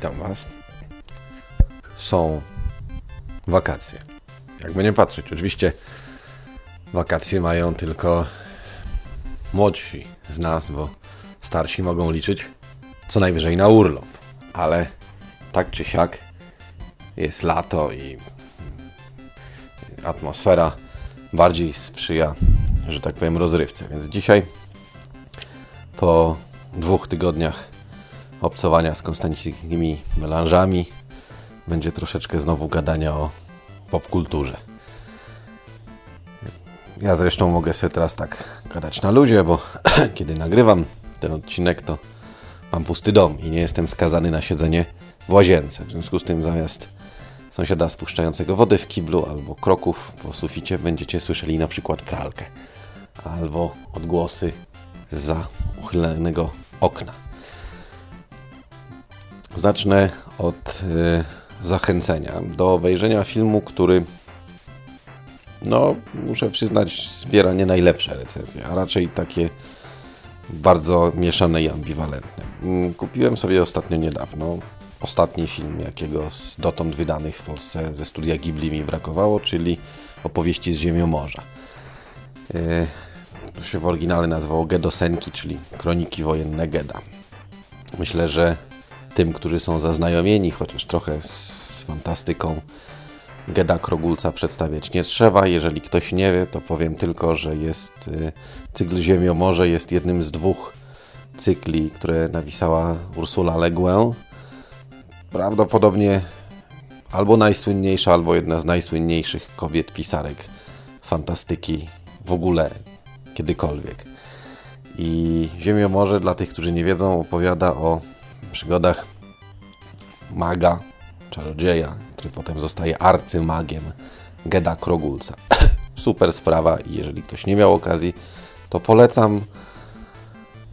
Witam Was. Są wakacje. Jakby nie patrzeć, oczywiście wakacje mają tylko młodsi z nas, bo starsi mogą liczyć co najwyżej na urlop. Ale tak czy siak jest lato i atmosfera bardziej sprzyja, że tak powiem, rozrywce. Więc dzisiaj po dwóch tygodniach obcowania z konstancickimi melanżami będzie troszeczkę znowu gadania o popkulturze. Ja zresztą mogę sobie teraz tak gadać na luzie, bo kiedy nagrywam ten odcinek, to mam pusty dom i nie jestem skazany na siedzenie w łazience. W związku z tym zamiast sąsiada spuszczającego wodę w kiblu albo kroków po suficie będziecie słyszeli na przykład pralkę albo odgłosy za uchylonego okna. Zacznę od y, zachęcenia do obejrzenia filmu, który no, muszę przyznać, zbiera nie najlepsze recenzje, a raczej takie bardzo mieszane i ambiwalentne. Mm, kupiłem sobie ostatnio niedawno ostatni film, jakiego z dotąd wydanych w Polsce ze studia Ghibli mi brakowało, czyli opowieści z ziemią morza. Y, to się w oryginale nazywało Gedosenki, czyli Kroniki Wojenne Geda. Myślę, że tym, którzy są zaznajomieni, chociaż trochę z fantastyką Geda Krogulca przedstawiać nie trzeba. Jeżeli ktoś nie wie, to powiem tylko, że jest y, cykl Ziemiomorze jest jednym z dwóch cykli, które napisała Ursula Le Guin. Prawdopodobnie albo najsłynniejsza, albo jedna z najsłynniejszych kobiet pisarek fantastyki w ogóle kiedykolwiek. I Ziemiomorze, dla tych, którzy nie wiedzą, opowiada o przygodach maga, czarodzieja, który potem zostaje arcymagiem Geda Krogulca. Super sprawa i jeżeli ktoś nie miał okazji, to polecam.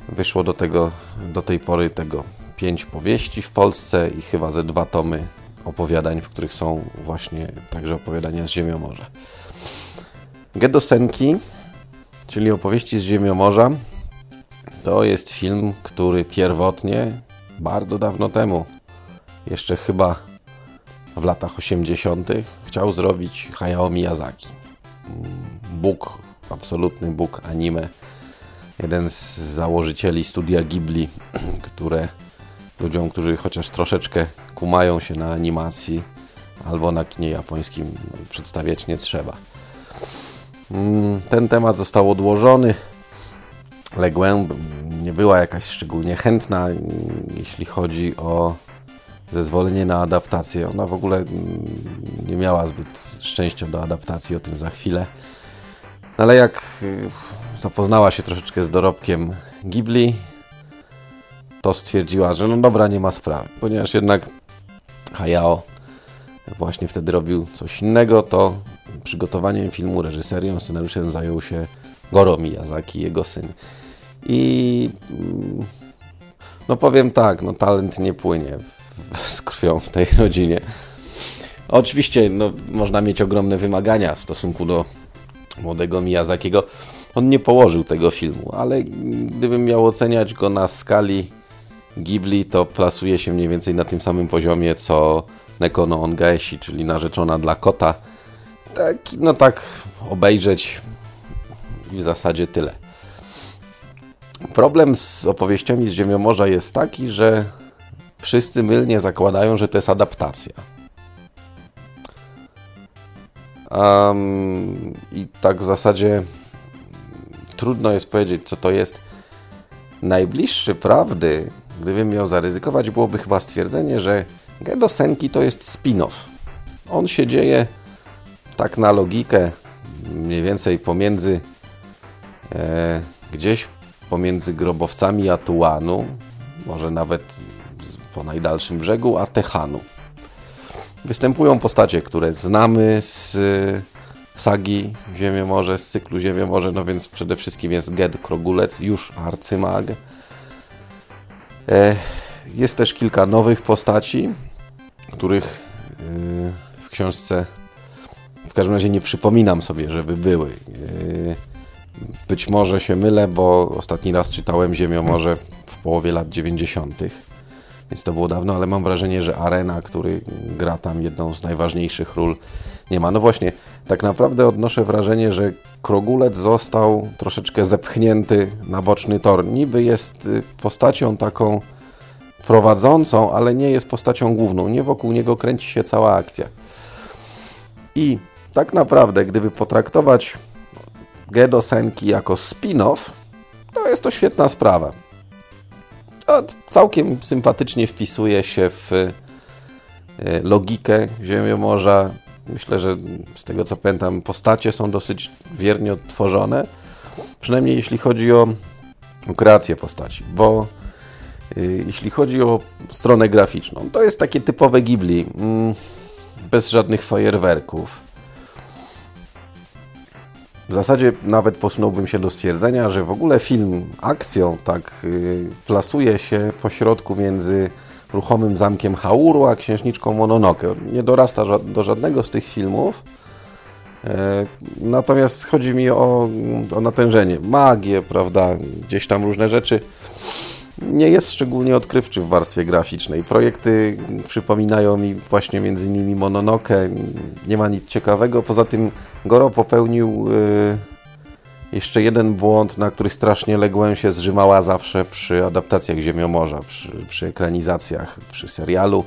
Wyszło do tego, do tej pory tego pięć powieści w Polsce i chyba ze dwa tomy opowiadań, w których są właśnie także opowiadania z Ziemiomorza. Gedosenki, czyli opowieści z Ziemiomorza, to jest film, który pierwotnie, bardzo dawno temu, jeszcze chyba w latach 80., chciał zrobić Hayao Miyazaki. Bóg, absolutny Bóg anime. Jeden z założycieli studia Ghibli, które ludziom, którzy chociaż troszeczkę kumają się na animacji albo na kinie japońskim przedstawiać nie trzeba. Mm, ten temat został odłożony. Ległę nie była jakaś szczególnie chętna, jeśli chodzi o zezwolenie na adaptację. Ona w ogóle nie miała zbyt szczęścia do adaptacji, o tym za chwilę. Ale jak y, zapoznała się troszeczkę z dorobkiem Ghibli, to stwierdziła, że no dobra, nie ma sprawy. Ponieważ jednak Hayao właśnie wtedy robił coś innego, to przygotowaniem filmu, reżyserią, scenariuszem zajął się Goro Miyazaki, jego syn. I mm, no powiem tak, no talent nie płynie z krwią w tej rodzinie. Oczywiście no, można mieć ogromne wymagania w stosunku do młodego Miyazakiego. On nie położył tego filmu, ale gdybym miał oceniać go na skali Ghibli, to plasuje się mniej więcej na tym samym poziomie co Nekono Ongaeshi, czyli narzeczona dla kota. Tak, no tak obejrzeć i w zasadzie tyle. Problem z opowieściami z Ziemiomorza jest taki, że wszyscy mylnie zakładają, że to jest adaptacja. Um, I tak w zasadzie trudno jest powiedzieć, co to jest. Najbliższy prawdy, gdybym miał zaryzykować, byłoby chyba stwierdzenie, że Gedo Senki to jest spin-off. On się dzieje tak na logikę mniej więcej pomiędzy e, gdzieś pomiędzy grobowcami Atuanu, może nawet po najdalszym brzegu, a. Występują postacie, które znamy z sagi Ziemię Morze, z cyklu Ziemię Morze, no więc przede wszystkim jest Ged Krogulec, już arcymag. E, jest też kilka nowych postaci, których e, w książce w każdym razie nie przypominam sobie, żeby były. E, być może się mylę, bo ostatni raz czytałem Ziemię Morze w połowie lat 90. więc to było dawno, ale mam wrażenie, że Arena, który gra tam jedną z najważniejszych ról, nie ma. No właśnie, tak naprawdę odnoszę wrażenie, że Krogulec został troszeczkę zepchnięty na boczny tor. Niby jest y, postacią taką prowadzącą, ale nie jest postacią główną. Nie wokół niego kręci się cała akcja. I tak naprawdę, gdyby potraktować Gedo Senki jako spin-off, to jest to świetna sprawa. Całkiem sympatycznie wpisuje się w y, logikę Ziemiomorza. Myślę, że z tego co pamiętam, postacie są dosyć wiernie odtworzone. Przynajmniej jeśli chodzi o, kreację postaci, bo y, jeśli chodzi o stronę graficzną, to jest takie typowe Ghibli, mm, bez żadnych fajerwerków. W zasadzie nawet posunąłbym się do stwierdzenia, że w ogóle film akcją tak yy, plasuje się pośrodku między ruchomym zamkiem Hauru a księżniczką Mononoke. Nie dorasta do żadnego z tych filmów. E, natomiast chodzi mi o, o natężenie, magię, prawda, gdzieś tam różne rzeczy. Nie jest szczególnie odkrywczy w warstwie graficznej. Projekty przypominają mi właśnie innymi Mononoke. Nie ma nic ciekawego. Poza tym Goro popełnił y, jeszcze jeden błąd, na który strasznie ległem się zrzymała zawsze przy adaptacjach Ziemiomorza, przy, przy ekranizacjach, przy serialu.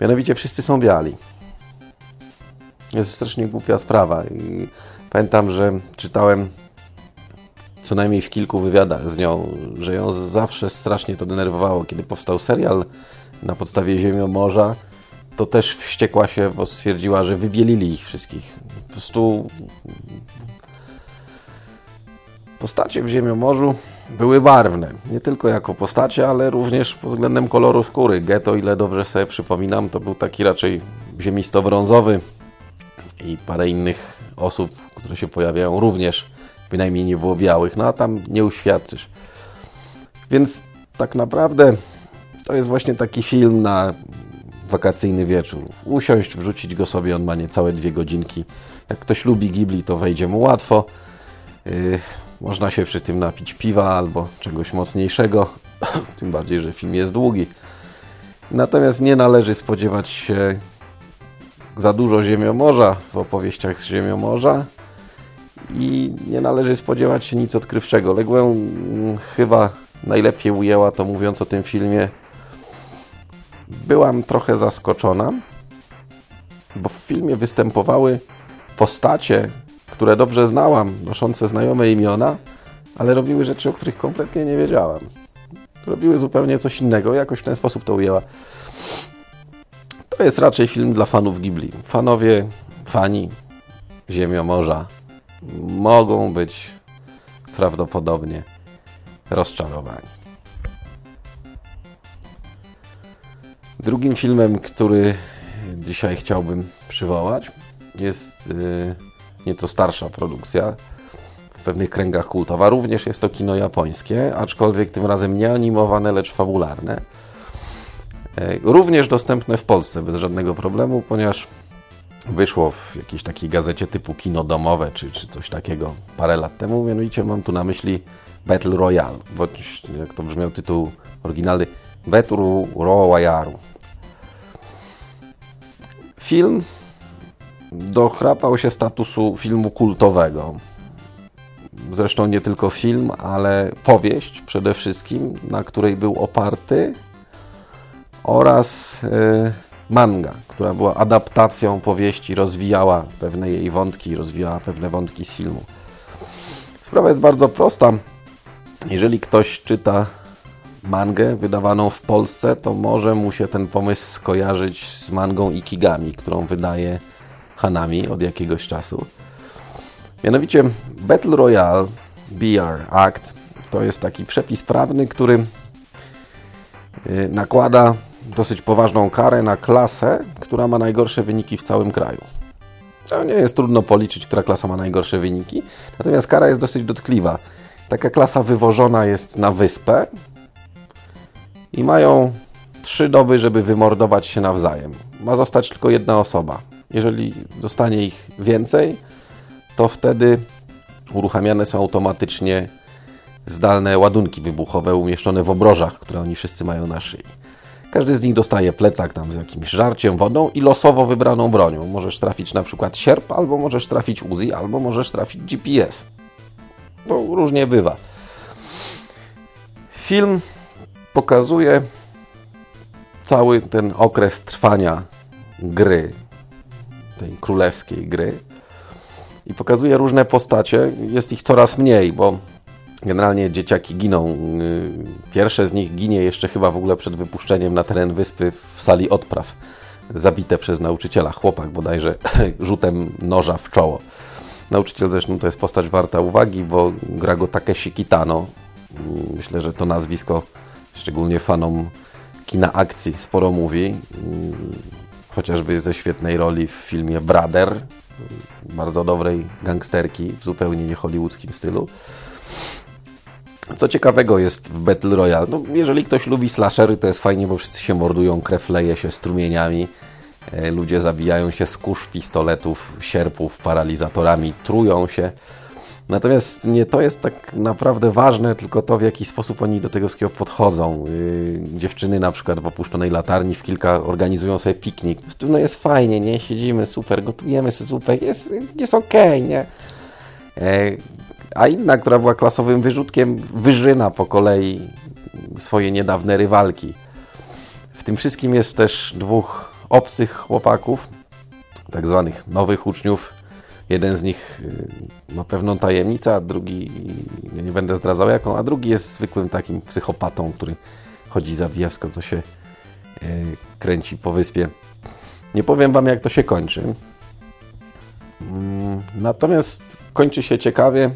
Mianowicie wszyscy są biali. Jest strasznie głupia sprawa. I pamiętam, że czytałem co najmniej w kilku wywiadach z nią, że ją zawsze strasznie to denerwowało. Kiedy powstał serial na podstawie Ziemiomorza, to też wściekła się, bo stwierdziła, że wybielili ich wszystkich. Po prostu postacie w Ziemiomorzu były barwne. Nie tylko jako postacie, ale również pod względem koloru skóry. Geto, ile dobrze sobie przypominam, to był taki raczej ziemisto-brązowy i parę innych osób, które się pojawiają również bynajmniej nie było białych, no a tam nie uświadczysz. Więc tak naprawdę to jest właśnie taki film na wakacyjny wieczór. Usiąść, wrzucić go sobie, on ma niecałe dwie godzinki. Jak ktoś lubi Ghibli, to wejdzie mu łatwo. Yy, można się przy tym napić piwa albo czegoś mocniejszego, tym bardziej, że film jest długi. Natomiast nie należy spodziewać się za dużo ziemiomorza w opowieściach z ziemiomorza i nie należy spodziewać się nic odkrywczego. Ległę mm, chyba najlepiej ujęła to mówiąc o tym filmie. Byłam trochę zaskoczona, bo w filmie występowały postacie, które dobrze znałam, noszące znajome imiona, ale robiły rzeczy, o których kompletnie nie wiedziałam. Robiły zupełnie coś innego, jakoś w ten sposób to ujęła. To jest raczej film dla fanów Ghibli. Fanowie, fani Ziemiomorza mogą być prawdopodobnie rozczarowani. Drugim filmem, który dzisiaj chciałbym przywołać, jest yy, nieco starsza produkcja, w pewnych kręgach kultowa. Również jest to kino japońskie, aczkolwiek tym razem nie animowane, lecz fabularne. Yy, również dostępne w Polsce bez żadnego problemu, ponieważ wyszło w jakiejś takiej gazecie typu Kino Domowe czy, czy coś takiego parę lat temu. Mianowicie mam tu na myśli Battle Royale, bo jak to brzmiał tytuł oryginalny Battle Royale. Film dochrapał się statusu filmu kultowego. Zresztą nie tylko film, ale powieść przede wszystkim, na której był oparty oraz... Yy, manga, która była adaptacją powieści, rozwijała pewne jej wątki, rozwijała pewne wątki z filmu. Sprawa jest bardzo prosta. Jeżeli ktoś czyta mangę wydawaną w Polsce, to może mu się ten pomysł skojarzyć z mangą Ikigami, którą wydaje Hanami od jakiegoś czasu. Mianowicie Battle Royale BR Act to jest taki przepis prawny, który y, nakłada dosyć poważną karę na klasę, która ma najgorsze wyniki w całym kraju. To nie jest trudno policzyć, która klasa ma najgorsze wyniki, natomiast kara jest dosyć dotkliwa. Taka klasa wywożona jest na wyspę i mają trzy doby, żeby wymordować się nawzajem. Ma zostać tylko jedna osoba. Jeżeli zostanie ich więcej, to wtedy uruchamiane są automatycznie zdalne ładunki wybuchowe umieszczone w obrożach, które oni wszyscy mają na szyi. Każdy z nich dostaje plecak tam z jakimś żarciem, wodą i losowo wybraną bronią. Możesz trafić na przykład sierp, albo możesz trafić Uzi, albo możesz trafić GPS. To różnie bywa. Film pokazuje cały ten okres trwania gry, tej królewskiej gry i pokazuje różne postacie. Jest ich coraz mniej, bo generalnie dzieciaki giną. Y, pierwsze z nich ginie jeszcze chyba w ogóle przed wypuszczeniem na teren wyspy w sali odpraw. Zabite przez nauczyciela, chłopak bodajże rzutem noża w czoło. Nauczyciel zresztą to jest postać warta uwagi, bo gra go Takeshi Kitano. Y, myślę, że to nazwisko szczególnie fanom kina akcji sporo mówi. Y, chociażby ze świetnej roli w filmie Brother, bardzo dobrej gangsterki w zupełnie nie hollywoodzkim stylu. Co ciekawego jest w Battle Royale? No, jeżeli ktoś lubi slashery, to jest fajnie, bo wszyscy się mordują, krew leje się strumieniami, e, ludzie zabijają się z kusz, pistoletów, sierpów, paralizatorami, trują się. Natomiast nie to jest tak naprawdę ważne, tylko to, w jaki sposób oni do tego wszystkiego podchodzą. Yy, dziewczyny na przykład w opuszczonej latarni w kilka organizują sobie piknik. No jest fajnie, nie? Siedzimy, super, gotujemy sobie zupę, jest, jest okej, okay, nie? E, a inna, która była klasowym wyrzutkiem, wyżyna po kolei swoje niedawne rywalki. W tym wszystkim jest też dwóch obcych chłopaków, tak zwanych nowych uczniów. Jeden z nich y, ma pewną tajemnicę, a drugi, ja nie będę zdradzał jaką, a drugi jest zwykłym takim psychopatą, który chodzi za wszystko, co się y, kręci po wyspie. Nie powiem Wam, jak to się kończy. Mm, natomiast kończy się ciekawie.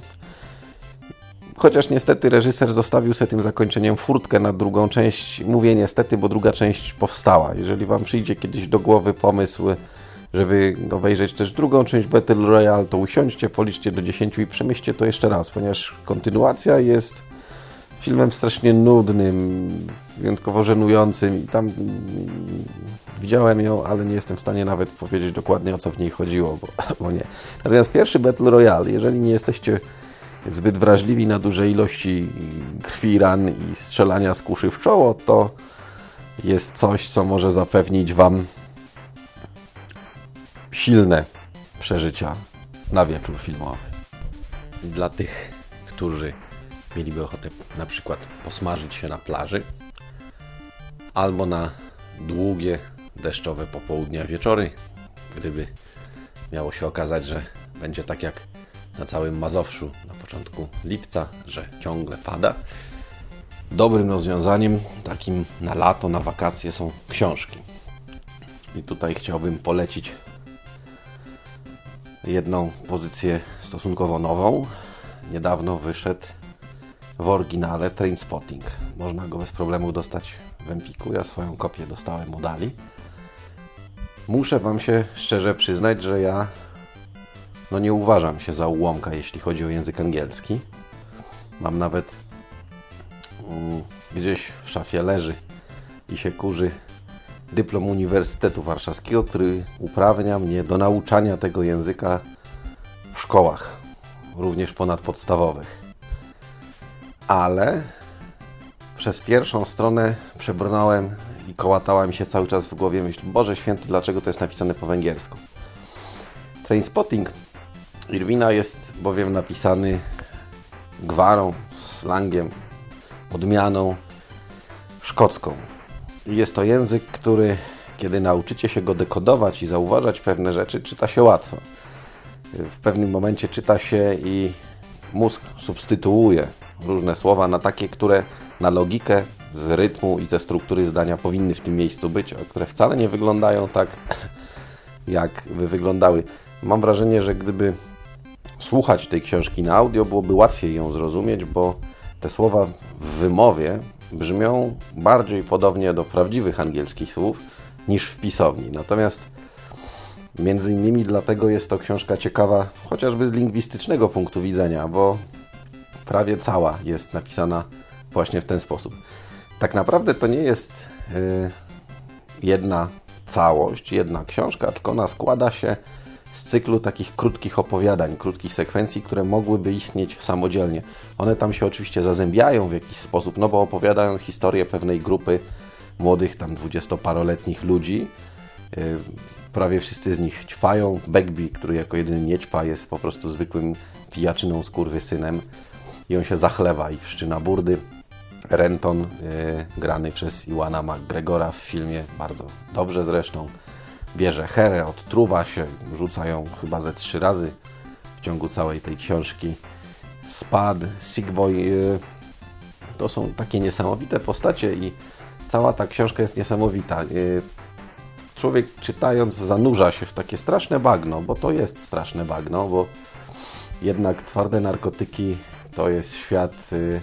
Chociaż niestety reżyser zostawił sobie tym zakończeniem furtkę na drugą część. Mówię niestety, bo druga część powstała. Jeżeli Wam przyjdzie kiedyś do głowy pomysł, żeby obejrzeć też drugą część Battle Royale, to usiądźcie, policzcie do 10 i przemyślcie to jeszcze raz, ponieważ kontynuacja jest filmem strasznie nudnym, wyjątkowo żenującym i tam widziałem ją, ale nie jestem w stanie nawet powiedzieć dokładnie o co w niej chodziło, bo, bo nie. Natomiast pierwszy Battle Royale, jeżeli nie jesteście zbyt wrażliwi na duże ilości krwi, ran i strzelania z kuszy w czoło, to jest coś, co może zapewnić Wam silne przeżycia na wieczór filmowy. Dla tych, którzy mieliby ochotę na przykład posmażyć się na plaży albo na długie, deszczowe popołudnia, wieczory, gdyby miało się okazać, że będzie tak jak na całym Mazowszu na początku lipca, że ciągle pada. Dobrym rozwiązaniem, takim na lato, na wakacje są książki. I tutaj chciałbym polecić jedną pozycję stosunkowo nową. Niedawno wyszedł w oryginale Trainspotting. Można go bez problemu dostać w Empiku. Ja swoją kopię dostałem od Ali. Muszę Wam się szczerze przyznać, że ja no nie uważam się za ułomka, jeśli chodzi o język angielski. Mam nawet um, gdzieś w szafie leży i się kurzy dyplom Uniwersytetu Warszawskiego, który uprawnia mnie do nauczania tego języka w szkołach, również ponadpodstawowych. Ale przez pierwszą stronę przebrnąłem i kołatała mi się cały czas w głowie myśl, Boże Święty, dlaczego to jest napisane po węgiersku? Trainspotting Irwina jest bowiem napisany gwarą, slangiem, odmianą szkocką. Jest to język, który kiedy nauczycie się go dekodować i zauważać pewne rzeczy, czyta się łatwo. W pewnym momencie czyta się i mózg substytuuje różne słowa na takie, które na logikę z rytmu i ze struktury zdania powinny w tym miejscu być, a które wcale nie wyglądają tak, jak by wyglądały. Mam wrażenie, że gdyby słuchać tej książki na audio, byłoby łatwiej ją zrozumieć, bo te słowa w wymowie brzmią bardziej podobnie do prawdziwych angielskich słów niż w pisowni. Natomiast między innymi dlatego jest to książka ciekawa chociażby z lingwistycznego punktu widzenia, bo prawie cała jest napisana właśnie w ten sposób. Tak naprawdę to nie jest yy, jedna całość, jedna książka, tylko ona składa się z cyklu takich krótkich opowiadań, krótkich sekwencji, które mogłyby istnieć samodzielnie. One tam się oczywiście zazębiają w jakiś sposób, no bo opowiadają historię pewnej grupy młodych, tam dwudziestoparoletnich ludzi. Y, prawie wszyscy z nich ćpają. Begbie, który jako jedyny nie ćpa, jest po prostu zwykłym pijaczyną synem i on się zachlewa i wszczyna burdy. Renton, yy, grany przez Iwana McGregora w filmie, bardzo dobrze zresztą, bierze herę, odtruwa się, rzucają chyba ze trzy razy w ciągu całej tej książki. Spad, Sickboy, yy, to są takie niesamowite postacie i cała ta książka jest niesamowita. Yy, człowiek czytając zanurza się w takie straszne bagno, bo to jest straszne bagno, bo jednak twarde narkotyki to jest świat, y,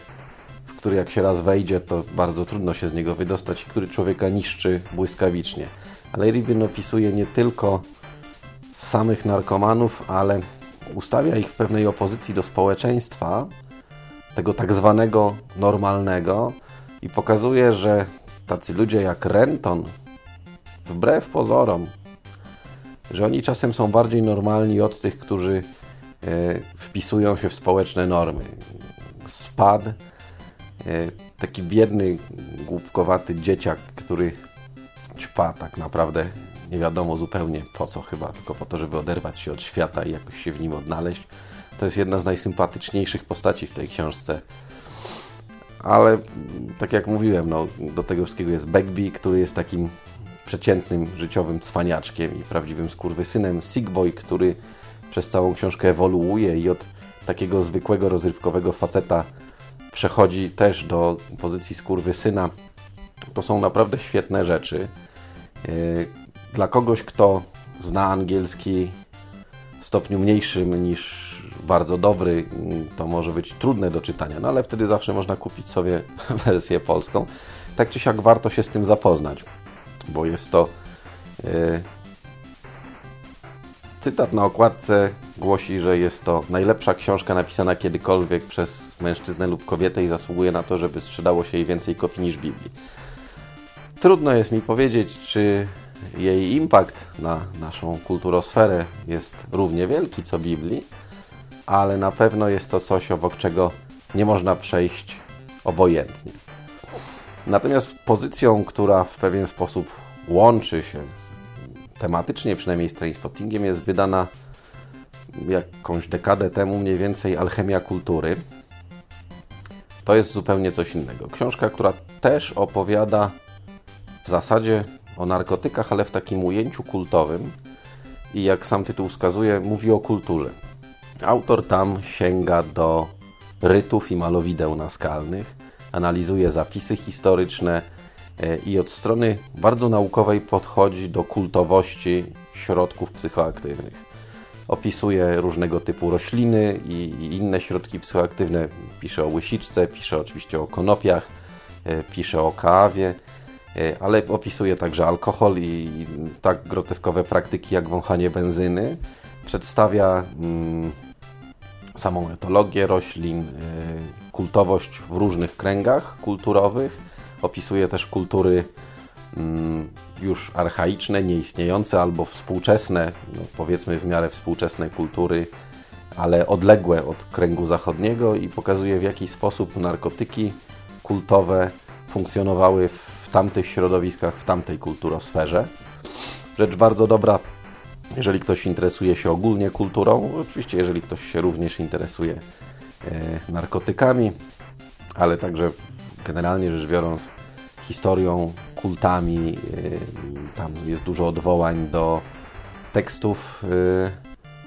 w który jak się raz wejdzie, to bardzo trudno się z niego wydostać i który człowieka niszczy błyskawicznie. Ale Ribin opisuje nie tylko samych narkomanów, ale ustawia ich w pewnej opozycji do społeczeństwa, tego tak zwanego normalnego i pokazuje, że tacy ludzie jak Renton, wbrew pozorom, że oni czasem są bardziej normalni od tych, którzy E, wpisują się w społeczne normy. Spad, e, taki biedny, głupkowaty dzieciak, który ćpa tak naprawdę nie wiadomo zupełnie po co chyba, tylko po to, żeby oderwać się od świata i jakoś się w nim odnaleźć. To jest jedna z najsympatyczniejszych postaci w tej książce. Ale tak jak mówiłem, no, do tego wszystkiego jest Begbie, który jest takim przeciętnym życiowym cwaniaczkiem i prawdziwym skurwysynem. Sigboy, który przez całą książkę ewoluuje i od takiego zwykłego, rozrywkowego faceta przechodzi też do pozycji syna. To są naprawdę świetne rzeczy. E, dla kogoś, kto zna angielski w stopniu mniejszym niż bardzo dobry, to może być trudne do czytania, no ale wtedy zawsze można kupić sobie wersję polską. Tak czy siak warto się z tym zapoznać, bo jest to e, Cytat na okładce głosi, że jest to najlepsza książka napisana kiedykolwiek przez mężczyznę lub kobietę i zasługuje na to, żeby sprzedało się jej więcej kopii niż Biblii. Trudno jest mi powiedzieć, czy jej impact na naszą kulturosferę jest równie wielki co Biblii, ale na pewno jest to coś, obok czego nie można przejść obojętnie. Natomiast pozycją, która w pewien sposób łączy się tematycznie przynajmniej z Trainspottingiem jest wydana jakąś dekadę temu mniej więcej Alchemia Kultury. To jest zupełnie coś innego. Książka, która też opowiada w zasadzie o narkotykach, ale w takim ujęciu kultowym i jak sam tytuł wskazuje, mówi o kulturze. Autor tam sięga do rytów i malowideł naskalnych, analizuje zapisy historyczne, E, i od strony bardzo naukowej podchodzi do kultowości środków psychoaktywnych. Opisuje różnego typu rośliny i inne środki psychoaktywne. Pisze o łysiczce, pisze oczywiście o konopiach, e, pisze o kawie, ale opisuje także alkohol i tak groteskowe praktyki jak wąchanie benzyny. Przedstawia mm, samą etologię roślin, kultowość w różnych kręgach kulturowych Opisuje też kultury mm, już archaiczne, nieistniejące albo współczesne, no powiedzmy w miarę współczesne kultury, ale odległe od kręgu zachodniego i pokazuje w jaki sposób narkotyki kultowe funkcjonowały w tamtych środowiskach, w tamtej kulturosferze. Rzecz bardzo dobra, jeżeli ktoś interesuje się ogólnie kulturą, oczywiście jeżeli ktoś się również interesuje e, narkotykami, ale także generalnie rzecz biorąc historią, kultami. Y, tam jest dużo odwołań do tekstów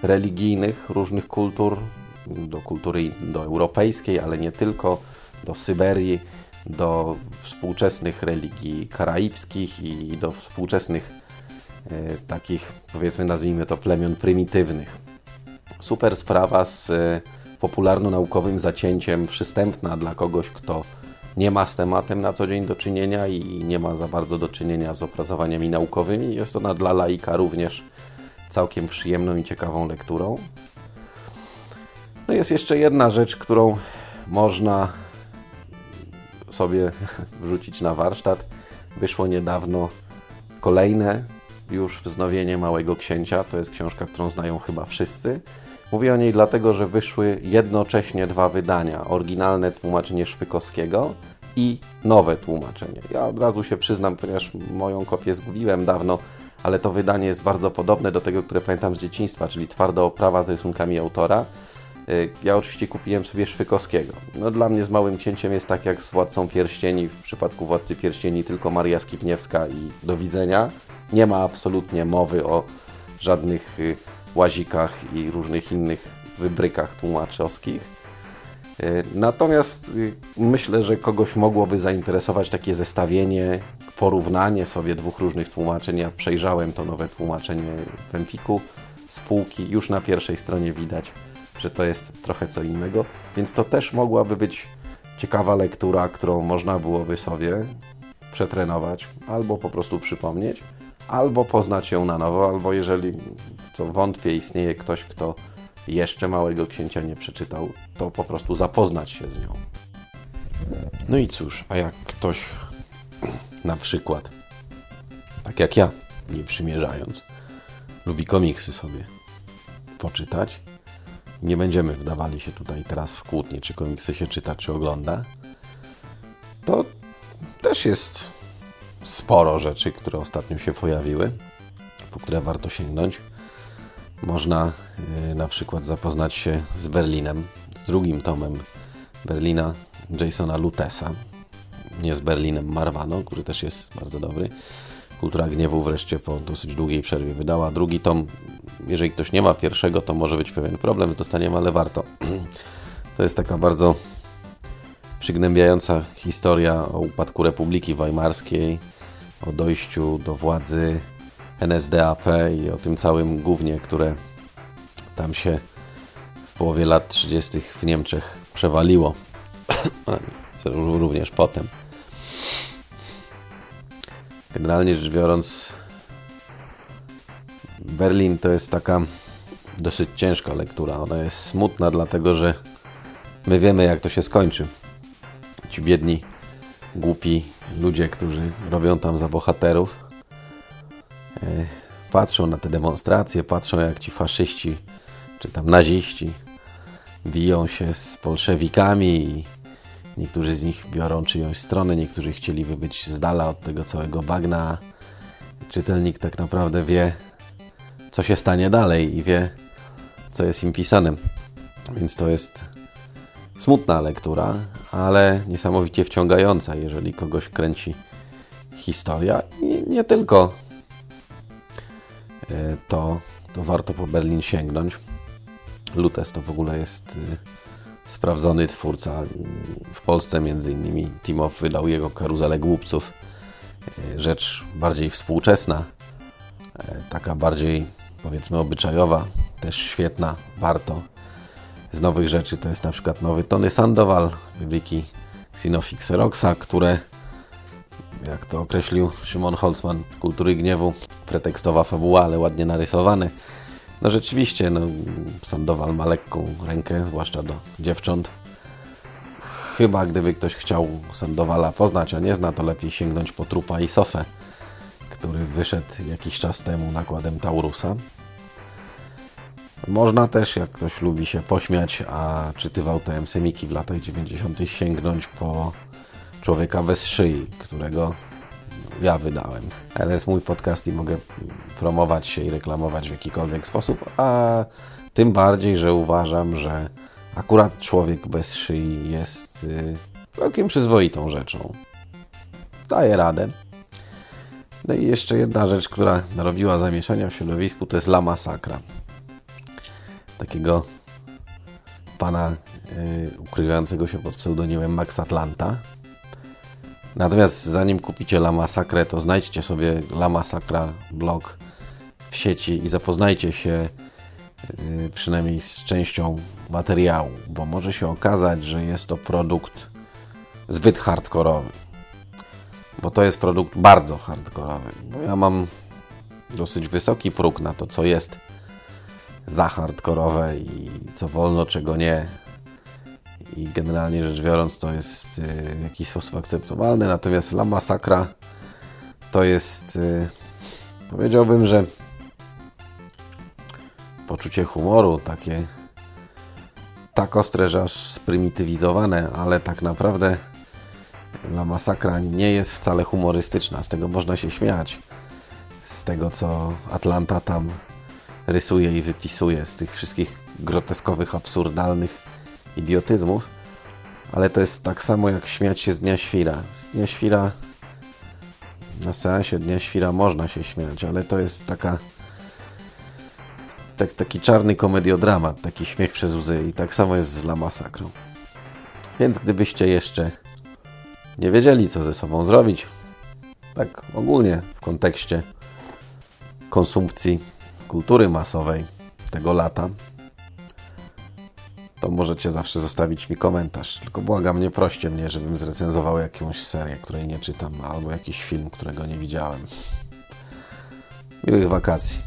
y, religijnych różnych kultur, do kultury do europejskiej, ale nie tylko, do Syberii, do współczesnych religii karaibskich i do współczesnych y, takich, powiedzmy, nazwijmy to plemion prymitywnych. Super sprawa z popularno-naukowym zacięciem, przystępna dla kogoś, kto nie ma z tematem na co dzień do czynienia i nie ma za bardzo do czynienia z opracowaniami naukowymi. Jest ona dla laika również całkiem przyjemną i ciekawą lekturą. No jest jeszcze jedna rzecz, którą można sobie wrzucić na warsztat. Wyszło niedawno kolejne już wznowienie Małego Księcia. To jest książka, którą znają chyba wszyscy. Mówię o niej dlatego, że wyszły jednocześnie dwa wydania. Oryginalne tłumaczenie Szwykowskiego i nowe tłumaczenie. Ja od razu się przyznam, ponieważ moją kopię zgubiłem dawno, ale to wydanie jest bardzo podobne do tego, które pamiętam z dzieciństwa, czyli twarda oprawa z rysunkami autora. Y, ja oczywiście kupiłem sobie Szwykowskiego. No, dla mnie z Małym Księciem jest tak jak z Władcą Pierścieni. W przypadku Władcy Pierścieni tylko Maria Skipniewska i do widzenia. Nie ma absolutnie mowy o żadnych y, łazikach i różnych innych wybrykach tłumaczowskich. Y, natomiast myślę, że kogoś mogłoby zainteresować takie zestawienie, porównanie sobie dwóch różnych tłumaczeń. Ja przejrzałem to nowe tłumaczenie w Empiku z półki. Już na pierwszej stronie widać że to jest trochę co innego, więc to też mogłaby być ciekawa lektura, którą można byłoby sobie przetrenować, albo po prostu przypomnieć, albo poznać ją na nowo, albo jeżeli, co wątpię, istnieje ktoś, kto jeszcze Małego Księcia nie przeczytał, to po prostu zapoznać się z nią. No i cóż, a jak ktoś na przykład, tak jak ja, nie przymierzając, lubi komiksy sobie poczytać, nie będziemy wdawali się tutaj teraz w kłótnie, czy komiksy się czyta, czy ogląda, to też jest sporo rzeczy, które ostatnio się pojawiły, po które warto sięgnąć. Można yy, na przykład zapoznać się z Berlinem, z drugim tomem Berlina Jasona Lutesa, nie z Berlinem Marwano, który też jest bardzo dobry. Kultura Gniewu wreszcie po dosyć długiej przerwie wydała drugi tom. Jeżeli ktoś nie ma pierwszego, to może być pewien problem z dostaniem, ale warto. To jest taka bardzo przygnębiająca historia o upadku Republiki Weimarskiej, o dojściu do władzy NSDAP i o tym całym głównie, które tam się w połowie lat 30. w Niemczech przewaliło. Również potem. Generalnie rzecz biorąc, Berlin to jest taka dosyć ciężka lektura. Ona jest smutna, dlatego że my wiemy, jak to się skończy. Ci biedni, głupi ludzie, którzy robią tam za bohaterów, e, patrzą na te demonstracje, patrzą jak ci faszyści czy tam naziści biją się z bolszewikami i Niektórzy z nich biorą czyjąś stronę, niektórzy chcieliby być z dala od tego całego bagna. Czytelnik tak naprawdę wie, co się stanie dalej i wie, co jest im pisane. Więc to jest smutna lektura, ale niesamowicie wciągająca, jeżeli kogoś kręci historia. I nie tylko e, to, to warto po Berlin sięgnąć. Lutes to w ogóle jest sprawdzony twórca. W Polsce między innymi Timow wydał jego Karuzelę Głupców. E, rzecz bardziej współczesna, e, taka bardziej powiedzmy obyczajowa, też świetna, warto. Z nowych rzeczy to jest na przykład nowy Tony Sandoval, wybryki Xenofix Roxa, które jak to określił Szymon Holzman, kultury gniewu, pretekstowa fabuła, ale ładnie narysowane no rzeczywiście, no, Sandoval ma lekką rękę, zwłaszcza do dziewcząt. Chyba gdyby ktoś chciał Sandowala poznać, a nie zna, to lepiej sięgnąć po trupa i sofę, który wyszedł jakiś czas temu nakładem Taurusa. Można też, jak ktoś lubi się pośmiać, a czytywał TM Semiki w latach 90., sięgnąć po człowieka bez szyi, którego ja wydałem. Ale jest mój podcast i mogę promować się i reklamować w jakikolwiek sposób, a tym bardziej, że uważam, że akurat człowiek bez szyi jest y, całkiem przyzwoitą rzeczą. Daje radę. No i jeszcze jedna rzecz, która narobiła zamieszania w środowisku, to jest La Masakra. Takiego pana y, ukrywającego się pod pseudonimem Max Atlanta, Natomiast zanim kupicie La Massacre, to znajdźcie sobie La Massacra blog w sieci i zapoznajcie się yy, przynajmniej z częścią materiału, bo może się okazać, że jest to produkt zbyt hardkorowy. Bo to jest produkt bardzo hardkorowy. Bo ja mam dosyć wysoki próg na to, co jest za hardkorowe i co wolno, czego nie i generalnie rzecz biorąc to jest y, w jakiś sposób akceptowalne, natomiast La Masakra to jest y, powiedziałbym, że poczucie humoru takie tak ostre, że aż sprymitywizowane, ale tak naprawdę La Masakra nie jest wcale humorystyczna, z tego można się śmiać. Z tego, co Atlanta tam rysuje i wypisuje, z tych wszystkich groteskowych, absurdalnych idiotyzmów. Ale to jest tak samo jak śmiać się z Dnia Świra. Z Dnia Świra, na seansie Dnia Świra można się śmiać, ale to jest taka tak, taki czarny komediodramat, taki śmiech przez łzy i tak samo jest z La Masakrą. Więc gdybyście jeszcze nie wiedzieli, co ze sobą zrobić, tak ogólnie w kontekście konsumpcji kultury masowej tego lata, to możecie zawsze zostawić mi komentarz. Tylko błagam, nie proście mnie, żebym zrecenzował jakąś serię, której nie czytam, albo jakiś film, którego nie widziałem. Miłych wakacji.